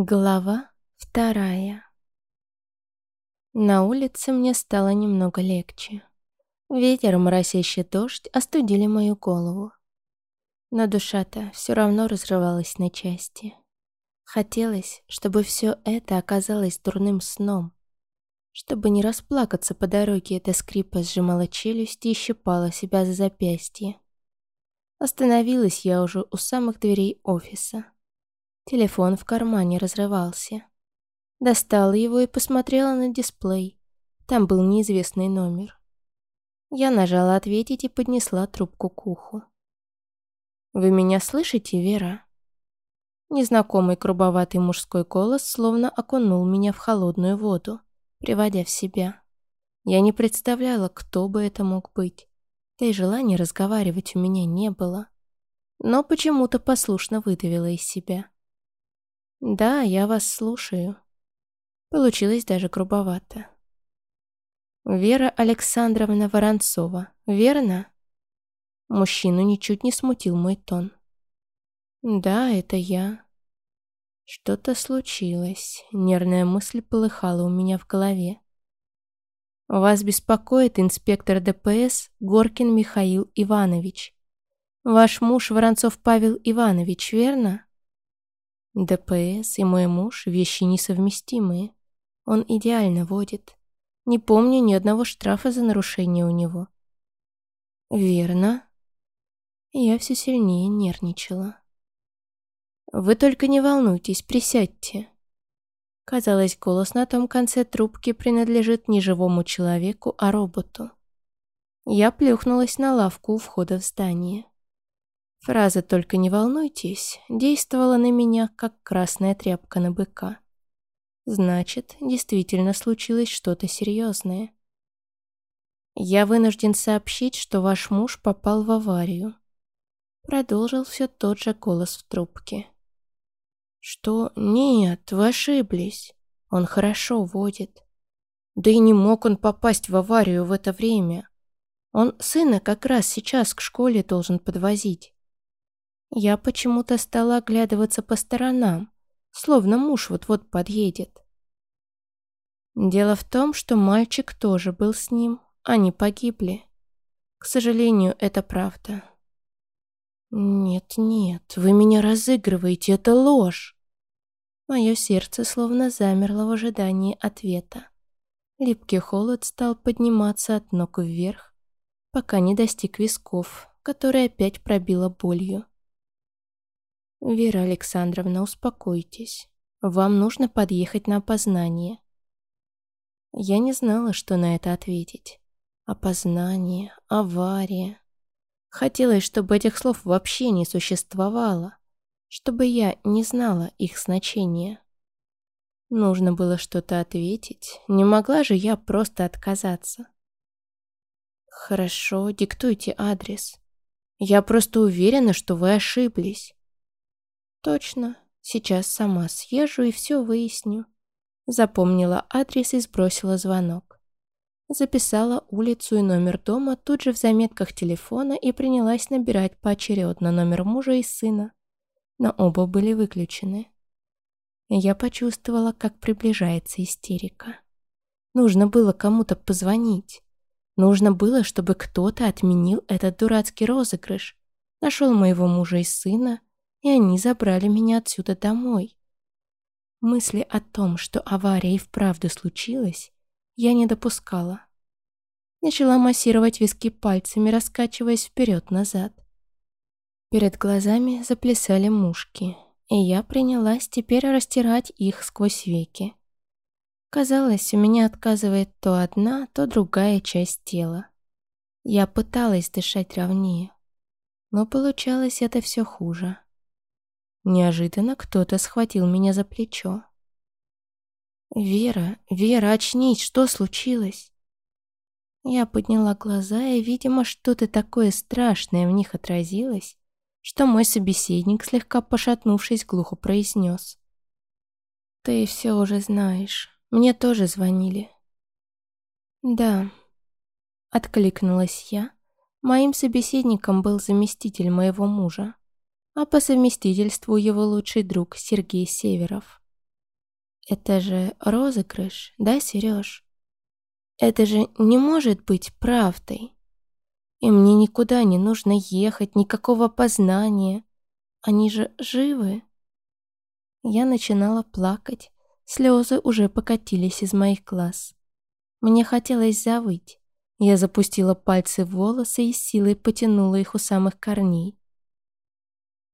Глава вторая На улице мне стало немного легче. Ветер, моросящий дождь остудили мою голову. Но душа-то все равно разрывалась на части. Хотелось, чтобы все это оказалось дурным сном. Чтобы не расплакаться по дороге, эта скрипа сжимала челюсть и щипала себя за запястье. Остановилась я уже у самых дверей офиса. Телефон в кармане разрывался. Достала его и посмотрела на дисплей. Там был неизвестный номер. Я нажала «Ответить» и поднесла трубку к уху. «Вы меня слышите, Вера?» Незнакомый грубоватый мужской голос словно окунул меня в холодную воду, приводя в себя. Я не представляла, кто бы это мог быть. Да и желания разговаривать у меня не было. Но почему-то послушно выдавила из себя. «Да, я вас слушаю». Получилось даже грубовато. «Вера Александровна Воронцова, верно?» Мужчину ничуть не смутил мой тон. «Да, это я». Что-то случилось. Нервная мысль полыхала у меня в голове. «Вас беспокоит инспектор ДПС Горкин Михаил Иванович. Ваш муж Воронцов Павел Иванович, верно?» ДПС и мой муж – вещи несовместимые. Он идеально водит. Не помню ни одного штрафа за нарушение у него. Верно. Я все сильнее нервничала. Вы только не волнуйтесь, присядьте. Казалось, голос на том конце трубки принадлежит не живому человеку, а роботу. Я плюхнулась на лавку у входа в здание. Фраза «только не волнуйтесь» действовала на меня, как красная тряпка на быка. Значит, действительно случилось что-то серьезное. Я вынужден сообщить, что ваш муж попал в аварию. Продолжил все тот же голос в трубке. Что? Нет, вы ошиблись. Он хорошо водит. Да и не мог он попасть в аварию в это время. Он сына как раз сейчас к школе должен подвозить. Я почему-то стала оглядываться по сторонам, словно муж вот-вот подъедет. Дело в том, что мальчик тоже был с ним, они погибли. К сожалению, это правда. «Нет-нет, вы меня разыгрываете, это ложь!» Мое сердце словно замерло в ожидании ответа. Липкий холод стал подниматься от ног вверх, пока не достиг висков, которые опять пробило болью. «Вера Александровна, успокойтесь. Вам нужно подъехать на опознание». Я не знала, что на это ответить. Опознание, авария. Хотелось, чтобы этих слов вообще не существовало, чтобы я не знала их значения. Нужно было что-то ответить, не могла же я просто отказаться. «Хорошо, диктуйте адрес. Я просто уверена, что вы ошиблись». Точно, сейчас сама съезжу и все выясню. Запомнила адрес и сбросила звонок. Записала улицу и номер дома тут же в заметках телефона и принялась набирать поочередно номер мужа и сына. Но оба были выключены. Я почувствовала, как приближается истерика. Нужно было кому-то позвонить. Нужно было, чтобы кто-то отменил этот дурацкий розыгрыш, нашел моего мужа и сына и они забрали меня отсюда домой. Мысли о том, что авария и вправду случилась, я не допускала. Начала массировать виски пальцами, раскачиваясь вперед-назад. Перед глазами заплясали мушки, и я принялась теперь растирать их сквозь веки. Казалось, у меня отказывает то одна, то другая часть тела. Я пыталась дышать ровнее, но получалось это все хуже. Неожиданно кто-то схватил меня за плечо. «Вера, Вера, очнись, что случилось?» Я подняла глаза, и, видимо, что-то такое страшное в них отразилось, что мой собеседник, слегка пошатнувшись, глухо произнес. «Ты все уже знаешь. Мне тоже звонили». «Да», — откликнулась я. Моим собеседником был заместитель моего мужа а по совместительству его лучший друг Сергей Северов. Это же розыгрыш, да, Сереж? Это же не может быть правдой. И мне никуда не нужно ехать, никакого познания. Они же живы. Я начинала плакать, слезы уже покатились из моих глаз. Мне хотелось завыть. Я запустила пальцы в волосы и силой потянула их у самых корней.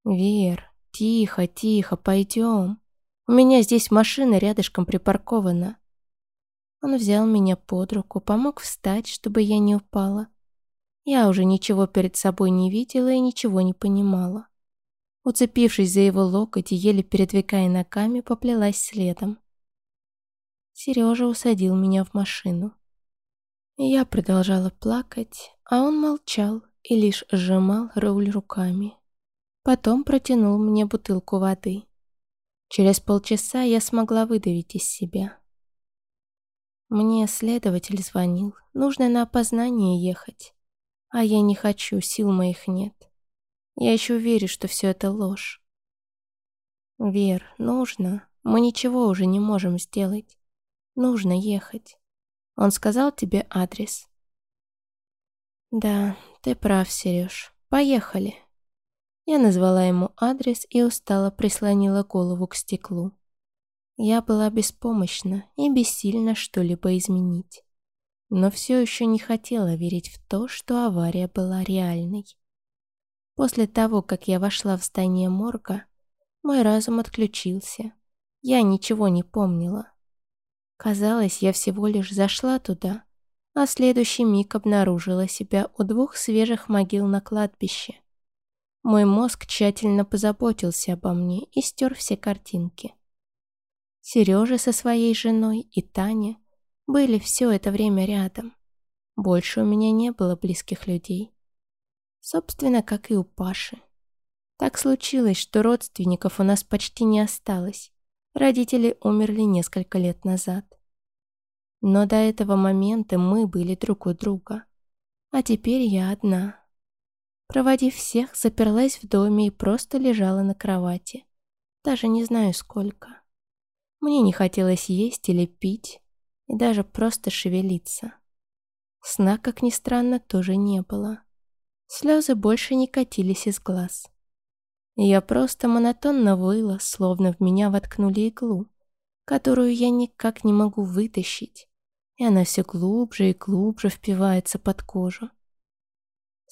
«Вер, тихо, тихо, пойдем. У меня здесь машина рядышком припаркована». Он взял меня под руку, помог встать, чтобы я не упала. Я уже ничего перед собой не видела и ничего не понимала. Уцепившись за его локоть и еле передвигая ногами, поплелась следом. Сережа усадил меня в машину. Я продолжала плакать, а он молчал и лишь сжимал руль руками. Потом протянул мне бутылку воды. Через полчаса я смогла выдавить из себя. Мне следователь звонил. Нужно на опознание ехать. А я не хочу, сил моих нет. Я еще верю, что все это ложь. Вер, нужно. Мы ничего уже не можем сделать. Нужно ехать. Он сказал тебе адрес?» «Да, ты прав, Сереж. Поехали». Я назвала ему адрес и устало прислонила голову к стеклу. Я была беспомощна и бессильна что-либо изменить. Но все еще не хотела верить в то, что авария была реальной. После того, как я вошла в здание морга, мой разум отключился. Я ничего не помнила. Казалось, я всего лишь зашла туда, а следующий миг обнаружила себя у двух свежих могил на кладбище. Мой мозг тщательно позаботился обо мне и стер все картинки. Сережа со своей женой и Таня были все это время рядом. Больше у меня не было близких людей. Собственно, как и у Паши. Так случилось, что родственников у нас почти не осталось. Родители умерли несколько лет назад. Но до этого момента мы были друг у друга. А теперь я одна. Проводив всех, заперлась в доме и просто лежала на кровати. Даже не знаю сколько. Мне не хотелось есть или пить, и даже просто шевелиться. Сна, как ни странно, тоже не было. Слезы больше не катились из глаз. Я просто монотонно выла, словно в меня воткнули иглу, которую я никак не могу вытащить, и она все глубже и глубже впивается под кожу.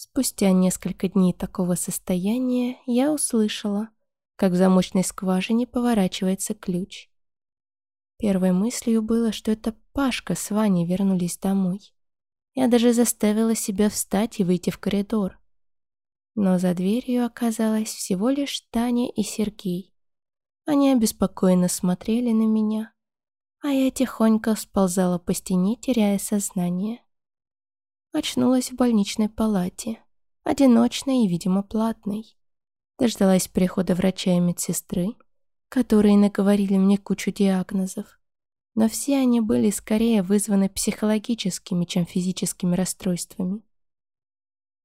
Спустя несколько дней такого состояния я услышала, как в замочной скважине поворачивается ключ. Первой мыслью было, что это Пашка с Ваней вернулись домой. Я даже заставила себя встать и выйти в коридор. Но за дверью оказалось всего лишь Таня и Сергей. Они обеспокоенно смотрели на меня, а я тихонько сползала по стене, теряя сознание. Очнулась в больничной палате, одиночной и, видимо, платной. Дождалась прихода врача и медсестры, которые наговорили мне кучу диагнозов, но все они были скорее вызваны психологическими, чем физическими расстройствами.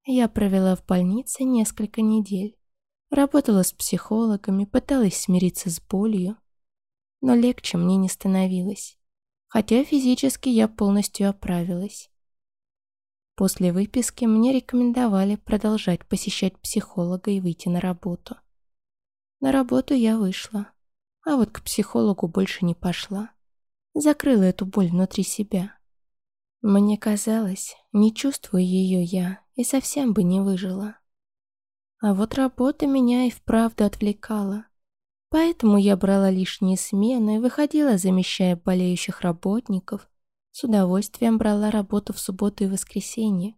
Я провела в больнице несколько недель. Работала с психологами, пыталась смириться с болью. Но легче мне не становилось. Хотя физически я полностью оправилась. После выписки мне рекомендовали продолжать посещать психолога и выйти на работу. На работу я вышла, а вот к психологу больше не пошла. Закрыла эту боль внутри себя. Мне казалось, не чувствую ее я и совсем бы не выжила. А вот работа меня и вправду отвлекала. Поэтому я брала лишние смены выходила, замещая болеющих работников. С удовольствием брала работу в субботу и воскресенье.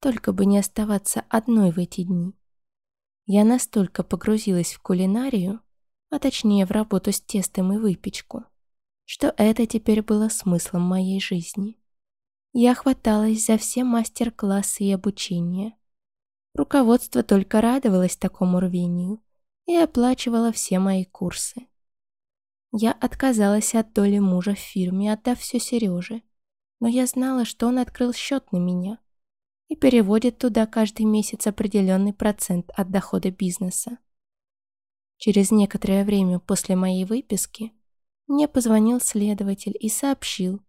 Только бы не оставаться одной в эти дни. Я настолько погрузилась в кулинарию, а точнее в работу с тестом и выпечку, что это теперь было смыслом моей жизни. Я хваталась за все мастер-классы и обучение. Руководство только радовалось такому рвению и оплачивало все мои курсы. Я отказалась от доли мужа в фирме, отдав все Сереже, но я знала, что он открыл счет на меня и переводит туда каждый месяц определенный процент от дохода бизнеса. Через некоторое время после моей выписки мне позвонил следователь и сообщил,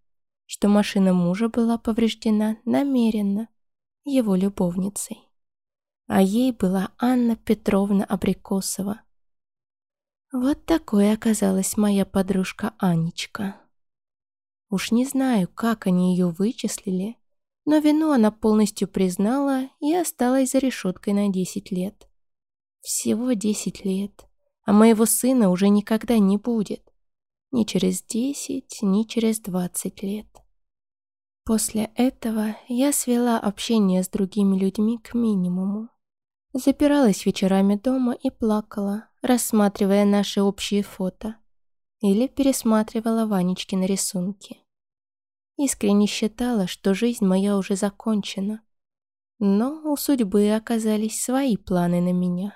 что машина мужа была повреждена намеренно его любовницей. А ей была Анна Петровна Абрикосова. Вот такой оказалась моя подружка Анечка. Уж не знаю, как они ее вычислили, но вину она полностью признала и осталась за решеткой на 10 лет. Всего 10 лет, а моего сына уже никогда не будет. Ни через 10, ни через 20 лет. После этого я свела общение с другими людьми к минимуму. Запиралась вечерами дома и плакала, рассматривая наши общие фото. Или пересматривала Ванечкины рисунки. Искренне считала, что жизнь моя уже закончена. Но у судьбы оказались свои планы на меня.